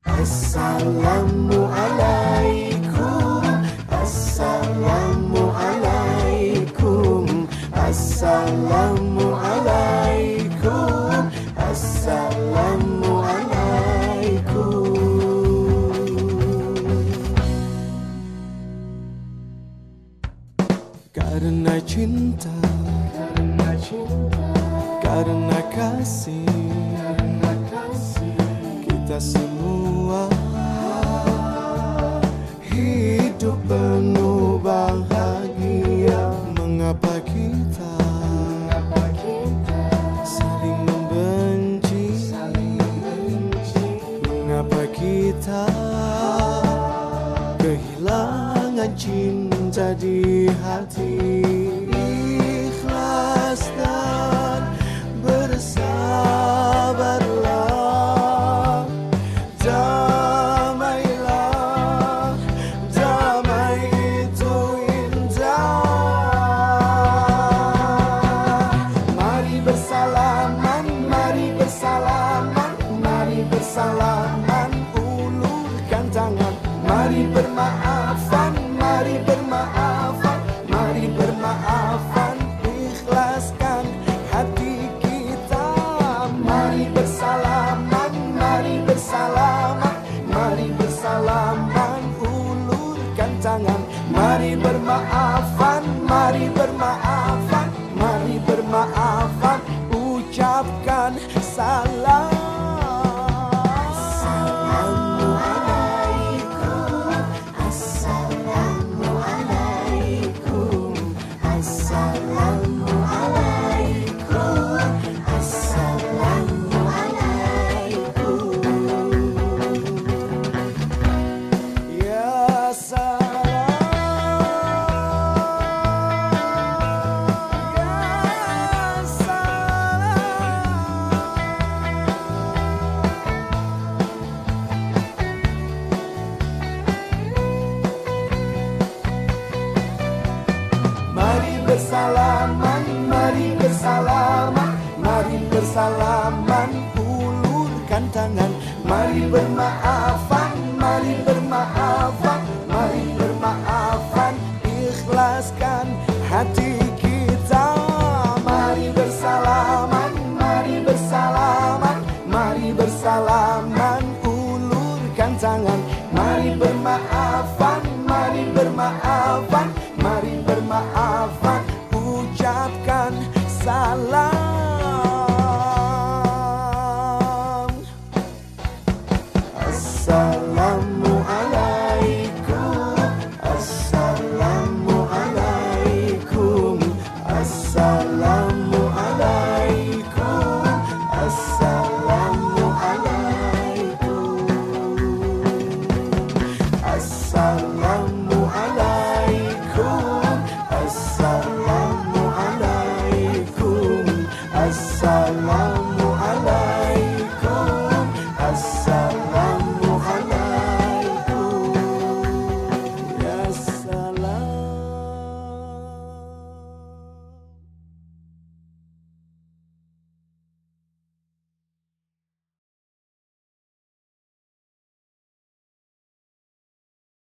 Assalamualaikum Assalamualaikum Assalamualaikum Assalamualaikum Karena cinta. Karena cinta. Karena kasih. Karena kasih. Kita semua kehilangan cinta di hati. salam bersalaman ulurkan tangan. Mari bermaafan mari bermaafan mari bermaafan. Ikhlaskan hati kita. Mari bersalaman mari bersalaman mari bersalaman. Ulurkan tangan. Mari bermaafan mari bermaafan mari bermaafan. Ucapkan salam. I'm